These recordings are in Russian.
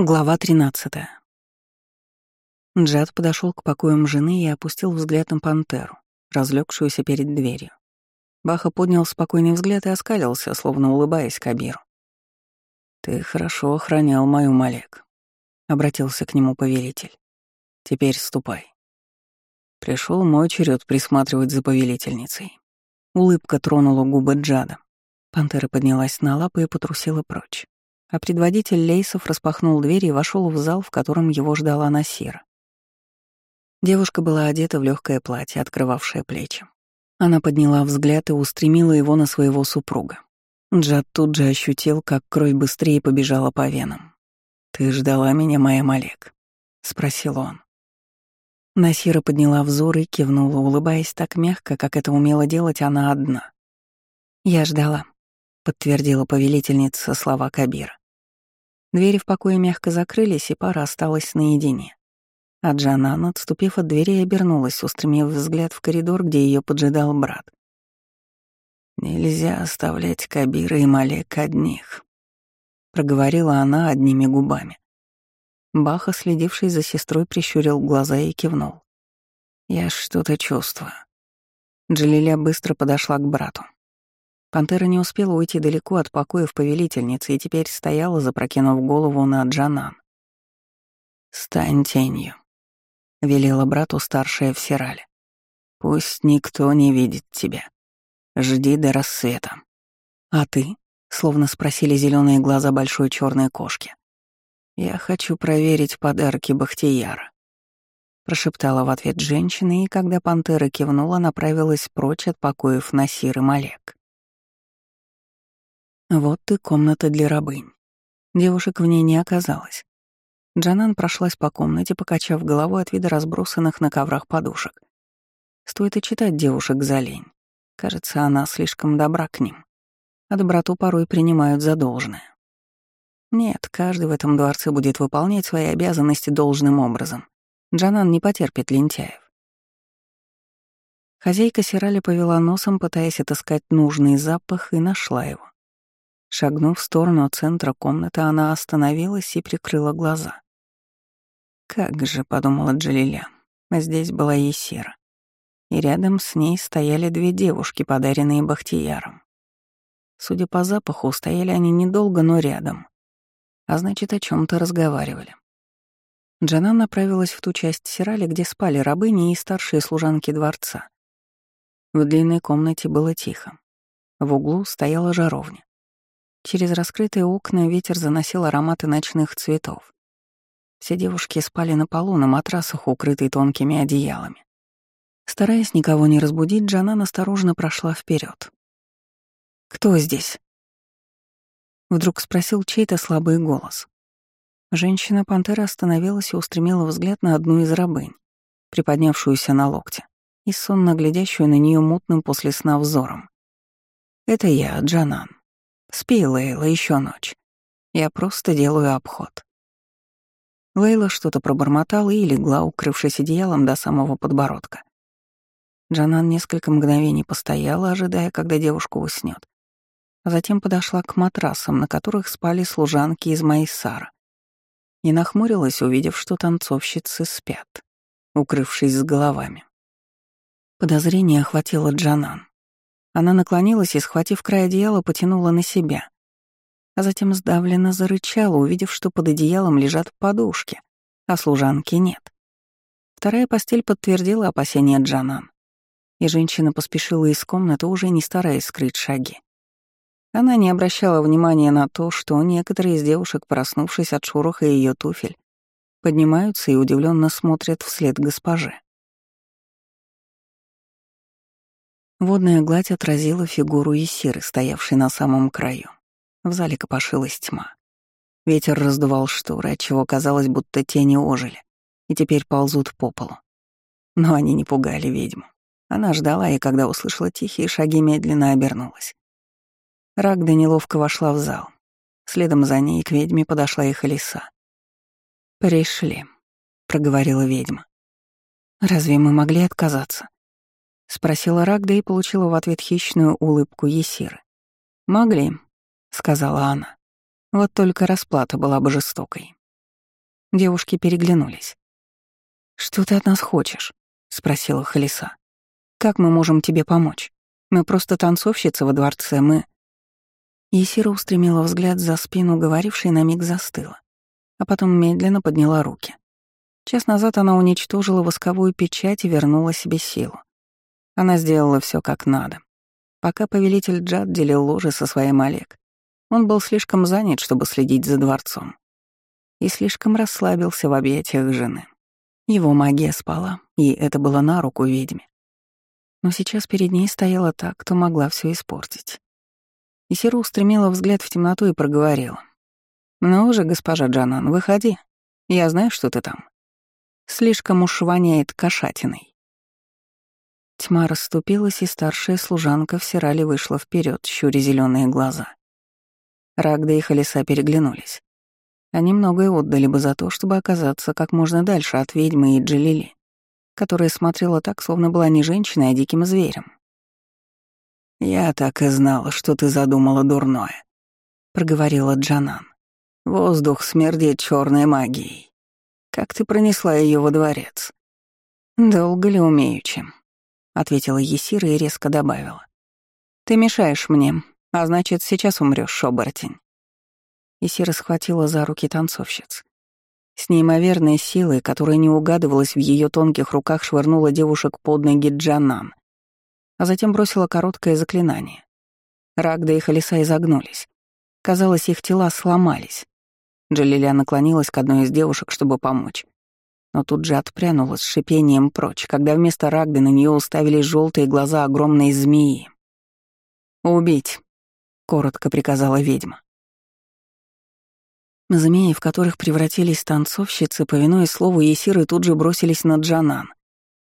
Глава 13. Джад подошел к покоям жены и опустил взгляд на пантеру, разлегшуюся перед дверью. Баха поднял спокойный взгляд и оскалился, словно улыбаясь Кабиру. «Ты хорошо охранял мою Малек», — обратился к нему повелитель. «Теперь ступай». Пришел мой черед присматривать за повелительницей. Улыбка тронула губы Джада. Пантера поднялась на лапы и потрусила прочь а предводитель Лейсов распахнул дверь и вошел в зал, в котором его ждала Насира. Девушка была одета в легкое платье, открывавшее плечи. Она подняла взгляд и устремила его на своего супруга. Джад тут же ощутил, как кровь быстрее побежала по венам. «Ты ждала меня, моя Малек?» — спросил он. Насира подняла взор и кивнула, улыбаясь так мягко, как это умела делать она одна. «Я ждала», — подтвердила повелительница слова Кабира. Двери в покое мягко закрылись, и пара осталась наедине. А Джанан, отступив от двери, обернулась, устремив взгляд в коридор, где ее поджидал брат. «Нельзя оставлять Кабира и Малек одних», — проговорила она одними губами. Баха, следивший за сестрой, прищурил глаза и кивнул. «Я что-то чувствую». Джалиля быстро подошла к брату. Пантера не успела уйти далеко от покоев повелительницы и теперь стояла, запрокинув голову на Джанан. «Стань тенью», — велела брату старшая в Сирале. «Пусть никто не видит тебя. Жди до рассвета». «А ты?» — словно спросили зеленые глаза большой черной кошки. «Я хочу проверить подарки Бахтияра», — прошептала в ответ женщина, и когда пантера кивнула, направилась прочь от покоев Насир и Малек. Вот и комната для рабынь. Девушек в ней не оказалось. Джанан прошлась по комнате, покачав головой от вида разбросанных на коврах подушек. Стоит и читать девушек за лень. Кажется, она слишком добра к ним. А доброту порой принимают за должное. Нет, каждый в этом дворце будет выполнять свои обязанности должным образом. Джанан не потерпит лентяев. Хозяйка Сирали повела носом, пытаясь отыскать нужный запах, и нашла его. Шагнув в сторону центра комнаты, она остановилась и прикрыла глаза. «Как же», — подумала Джалиля, — здесь была Есира. И рядом с ней стояли две девушки, подаренные Бахтияром. Судя по запаху, стояли они недолго, но рядом. А значит, о чем то разговаривали. Джана направилась в ту часть Сирали, где спали рабыни и старшие служанки дворца. В длинной комнате было тихо. В углу стояла жаровня. Через раскрытые окна ветер заносил ароматы ночных цветов. Все девушки спали на полу, на матрасах, укрытые тонкими одеялами. Стараясь никого не разбудить, Джанан осторожно прошла вперед. «Кто здесь?» Вдруг спросил чей-то слабый голос. Женщина-пантера остановилась и устремила взгляд на одну из рабынь, приподнявшуюся на локте, и сонно глядящую на нее мутным после сна взором. «Это я, Джанан. Спи, Лейла, еще ночь. Я просто делаю обход. Лейла что-то пробормотала и легла, укрывшись одеялом до самого подбородка. Джанан несколько мгновений постояла, ожидая, когда девушка уснет, затем подошла к матрасам, на которых спали служанки из Майсара, и нахмурилась, увидев, что танцовщицы спят, укрывшись с головами. Подозрение охватило Джанан. Она наклонилась и, схватив край одеяла, потянула на себя. А затем сдавленно зарычала, увидев, что под одеялом лежат подушки, а служанки нет. Вторая постель подтвердила опасения Джанан. И женщина поспешила из комнаты, уже не стараясь скрыть шаги. Она не обращала внимания на то, что некоторые из девушек, проснувшись от шуруха ее туфель, поднимаются и удивленно смотрят вслед госпоже. Водная гладь отразила фигуру Есиры, стоявшей на самом краю. В зале копошилась тьма. Ветер раздувал шторы, отчего казалось, будто тени ожили, и теперь ползут по полу. Но они не пугали ведьму. Она ждала, и когда услышала тихие шаги, медленно обернулась. Рагда неловко вошла в зал. Следом за ней к ведьме подошла их Алиса. «Пришли», — проговорила ведьма. «Разве мы могли отказаться?» — спросила Рагда и получила в ответ хищную улыбку Есиры. «Могли», — сказала она. «Вот только расплата была бы жестокой. Девушки переглянулись. «Что ты от нас хочешь?» — спросила Халиса. «Как мы можем тебе помочь? Мы просто танцовщицы во дворце, мы...» Есира устремила взгляд за спину, говорившей на миг застыла, а потом медленно подняла руки. Час назад она уничтожила восковую печать и вернула себе силу. Она сделала все как надо. Пока повелитель Джад делил ложе со своим Олег, он был слишком занят, чтобы следить за дворцом. И слишком расслабился в объятиях жены. Его магия спала, и это было на руку ведьме. Но сейчас перед ней стояла та, кто могла все испортить. И Сира устремила взгляд в темноту и проговорила. «Ну уже, госпожа Джанан, выходи. Я знаю, что ты там. Слишком уж воняет кошатиной». Тьма расступилась, и старшая служанка в Сирале вышла вперед, щуря зеленые глаза. Рагда и Халиса переглянулись. Они многое отдали бы за то, чтобы оказаться как можно дальше от ведьмы и Джалили, которая смотрела так, словно была не женщиной, а диким зверем. «Я так и знала, что ты задумала дурное», — проговорила Джанан. «Воздух смердит черной магией. Как ты пронесла ее во дворец?» «Долго ли умею чем?» — ответила Есира и резко добавила. «Ты мешаешь мне, а значит, сейчас умрёшь, оборотень». Исира схватила за руки танцовщиц. С неимоверной силой, которая не угадывалась в ее тонких руках, швырнула девушек под ноги Джанан, а затем бросила короткое заклинание. Рагда и Халиса изогнулись. Казалось, их тела сломались. Джалиля наклонилась к одной из девушек, чтобы помочь. Но тут же отпрянула с шипением прочь, когда вместо Рагды на нее уставились желтые глаза огромной змеи. «Убить», — коротко приказала ведьма. Змеи, в которых превратились танцовщицы, повинуясь слову Есиры, тут же бросились на Джанан.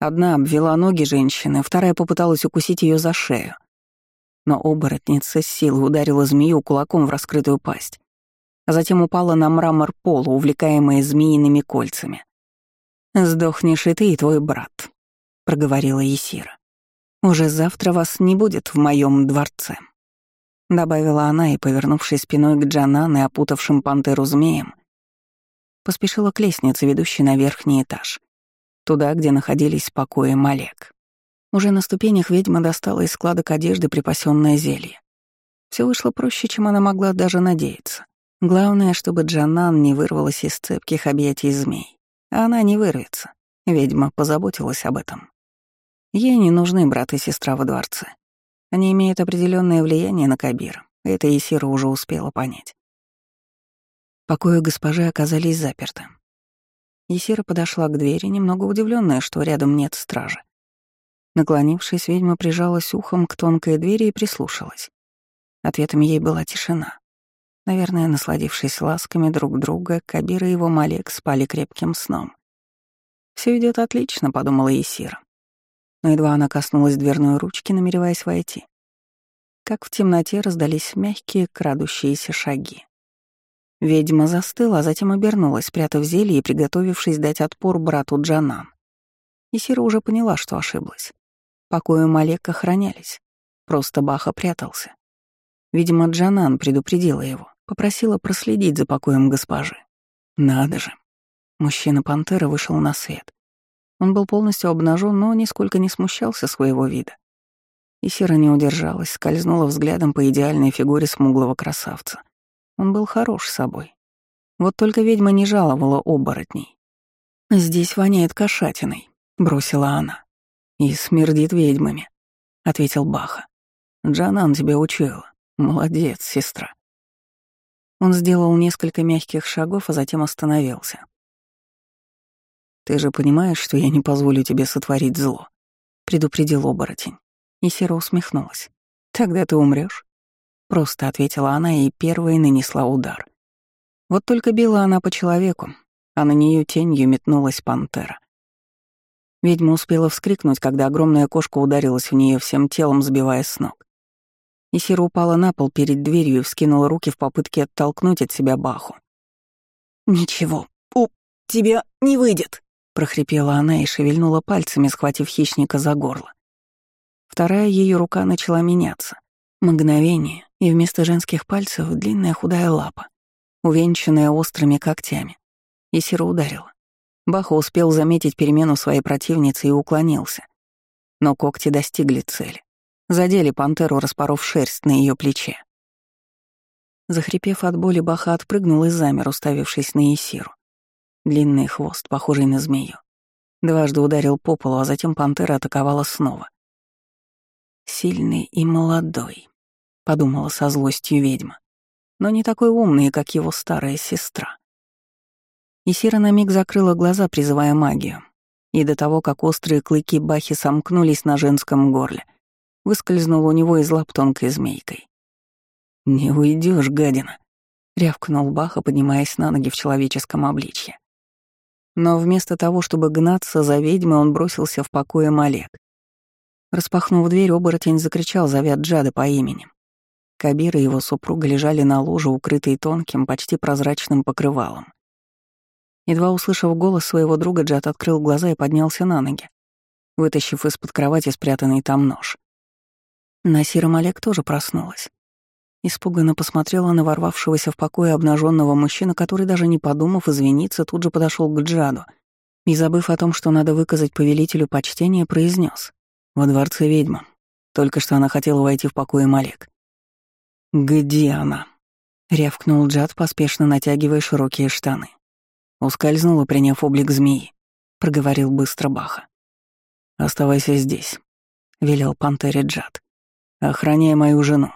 Одна обвела ноги женщины, вторая попыталась укусить ее за шею. Но оборотница с силой ударила змею кулаком в раскрытую пасть, а затем упала на мрамор пола, увлекаемая змеиными кольцами. «Сдохнешь и ты, и твой брат», — проговорила Есира. «Уже завтра вас не будет в моем дворце», — добавила она и, повернувшись спиной к Джанан и опутавшим пантеру змеем, поспешила к лестнице, ведущей на верхний этаж туда, где находились покои Малек. Уже на ступенях ведьма достала из складок одежды припасенное зелье. Все вышло проще, чем она могла даже надеяться. Главное, чтобы Джанан не вырвалась из цепких объятий змей. Она не вырвется. Ведьма позаботилась об этом. Ей не нужны брат и сестра во дворце. Они имеют определенное влияние на Кабир. Это Исира уже успела понять. Покои госпожи оказались заперты. Есира подошла к двери, немного удивленная, что рядом нет стражи. Наклонившись, ведьма прижалась ухом к тонкой двери и прислушалась. Ответом ей была тишина. Наверное, насладившись ласками друг друга, Кабир и его Малек спали крепким сном. Все идет отлично», — подумала Есира. Но едва она коснулась дверной ручки, намереваясь войти. Как в темноте раздались мягкие крадущиеся шаги. Ведьма застыла, а затем обернулась, спрятав зелье и приготовившись дать отпор брату Джанан. И Сира уже поняла, что ошиблась. Покои Малек охранялись. Просто Баха прятался. Видимо, Джанан предупредила его, попросила проследить за покоем госпожи. Надо же. Мужчина-пантера вышел на свет. Он был полностью обнажен, но нисколько не смущался своего вида. И Сира не удержалась, скользнула взглядом по идеальной фигуре смуглого красавца — он был хорош собой. Вот только ведьма не жаловала оборотней. «Здесь воняет кошатиной», — бросила она. «И смердит ведьмами», — ответил Баха. «Джанан тебя учила. Молодец, сестра». Он сделал несколько мягких шагов, а затем остановился. «Ты же понимаешь, что я не позволю тебе сотворить зло», — предупредил оборотень. И Сера усмехнулась. «Тогда ты умрешь. Просто ответила она и первой нанесла удар. Вот только била она по человеку, а на нее тенью метнулась пантера. Ведьма успела вскрикнуть, когда огромная кошка ударилась в нее всем телом, сбивая с ног. Исира упала на пол перед дверью и вскинула руки в попытке оттолкнуть от себя Баху. «Ничего, у тебя не выйдет!» — прохрипела она и шевельнула пальцами, схватив хищника за горло. Вторая ее рука начала меняться. Мгновение, и вместо женских пальцев длинная худая лапа, увенчанная острыми когтями. и ударила. Баха успел заметить перемену своей противницы и уклонился. Но когти достигли цели. Задели пантеру, распоров шерсть на ее плече. Захрипев от боли, Баха отпрыгнул и замер, уставившись на Исиру. Длинный хвост, похожий на змею. Дважды ударил по полу, а затем пантера атаковала снова. «Сильный и молодой», — подумала со злостью ведьма, но не такой умный, как его старая сестра. Исира на миг закрыла глаза, призывая магию, и до того, как острые клыки Бахи сомкнулись на женском горле, выскользнула у него из лап тонкой змейкой. «Не уйдешь, гадина!» — рявкнул Баха, поднимаясь на ноги в человеческом обличье. Но вместо того, чтобы гнаться за ведьмой, он бросился в покое Малек. Распахнув дверь, оборотень закричал, зовя Джада по имени. Кабир и его супруга лежали на ложе, укрытые тонким, почти прозрачным покрывалом. Едва услышав голос своего друга, Джад открыл глаза и поднялся на ноги, вытащив из-под кровати спрятанный там нож. Насира Малек тоже проснулась. Испуганно посмотрела на ворвавшегося в покое обнаженного мужчину, который, даже не подумав извиниться, тут же подошел к Джаду и, забыв о том, что надо выказать повелителю почтение, произнес: «Во дворце ведьма. Только что она хотела войти в покое Малек». «Где она?» — рявкнул Джад, поспешно натягивая широкие штаны. Ускользнула, приняв облик змеи, проговорил быстро Баха. «Оставайся здесь», — велел пантере Джад. «Охраняй мою жену».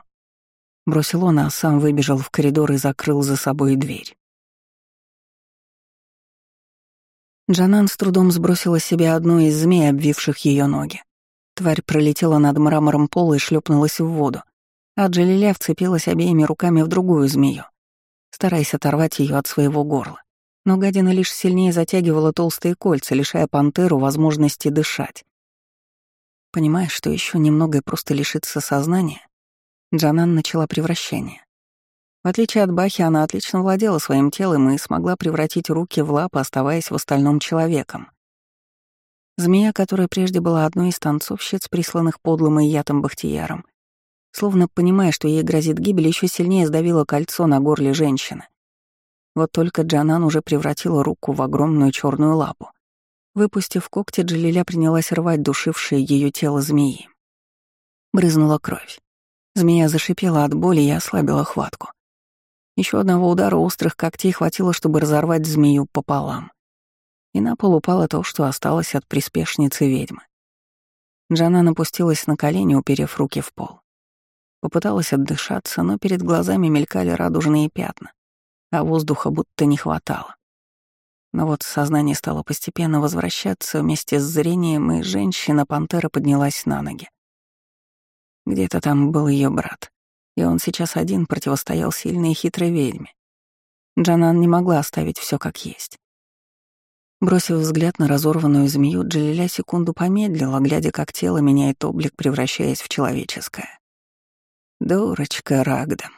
Бросил он, а сам выбежал в коридор и закрыл за собой дверь. Джанан с трудом сбросила с себя одну из змей, обвивших ее ноги. Тварь пролетела над мрамором пола и шлепнулась в воду, а Джалиля вцепилась обеими руками в другую змею, стараясь оторвать ее от своего горла но гадина лишь сильнее затягивала толстые кольца, лишая пантеру возможности дышать. Понимая, что еще немного и просто лишится сознания, Джанан начала превращение. В отличие от Бахи, она отлично владела своим телом и смогла превратить руки в лапы, оставаясь в остальном человеком. Змея, которая прежде была одной из танцовщиц, присланных подлым и ятым Бахтияром, словно понимая, что ей грозит гибель, еще сильнее сдавила кольцо на горле женщины. Вот только Джанан уже превратила руку в огромную черную лапу. Выпустив когти, Джалиля принялась рвать душившее ее тело змеи. Брызнула кровь. Змея зашипела от боли и ослабила хватку. Еще одного удара острых когтей хватило, чтобы разорвать змею пополам. И на пол упало то, что осталось от приспешницы ведьмы. Джана напустилась на колени, уперев руки в пол. Попыталась отдышаться, но перед глазами мелькали радужные пятна а воздуха будто не хватало. Но вот сознание стало постепенно возвращаться вместе с зрением, и женщина-пантера поднялась на ноги. Где-то там был ее брат, и он сейчас один противостоял сильной и хитрой ведьме. Джанан не могла оставить все как есть. Бросив взгляд на разорванную змею, Джалиля секунду помедлила, глядя, как тело меняет облик, превращаясь в человеческое. «Дурочка Рагда»,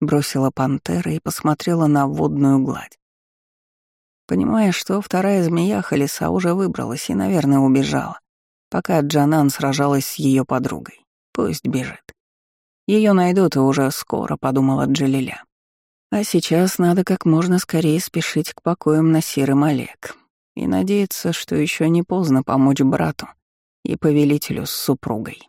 Бросила пантера и посмотрела на водную гладь. Понимая, что вторая змея Халиса уже выбралась и, наверное, убежала, пока Джанан сражалась с ее подругой. Пусть бежит. Ее найдут и уже скоро, подумала Джалиля. А сейчас надо как можно скорее спешить к покоям на серый Малек и надеяться, что еще не поздно помочь брату и повелителю с супругой.